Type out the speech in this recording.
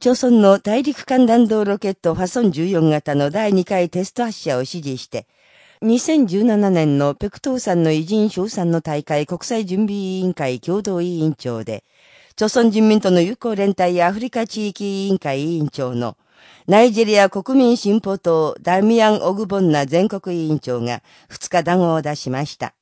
朝鮮の大陸間弾道ロケットファソン14型の第2回テスト発射を指示して、2017年のペクトーさんの偉人賞賛の大会国際準備委員会共同委員長で、朝鮮人民との友好連帯アフリカ地域委員会委員長のナイジェリア国民進歩党ダミアン・オグボンナ全国委員長が2日談合を出しました。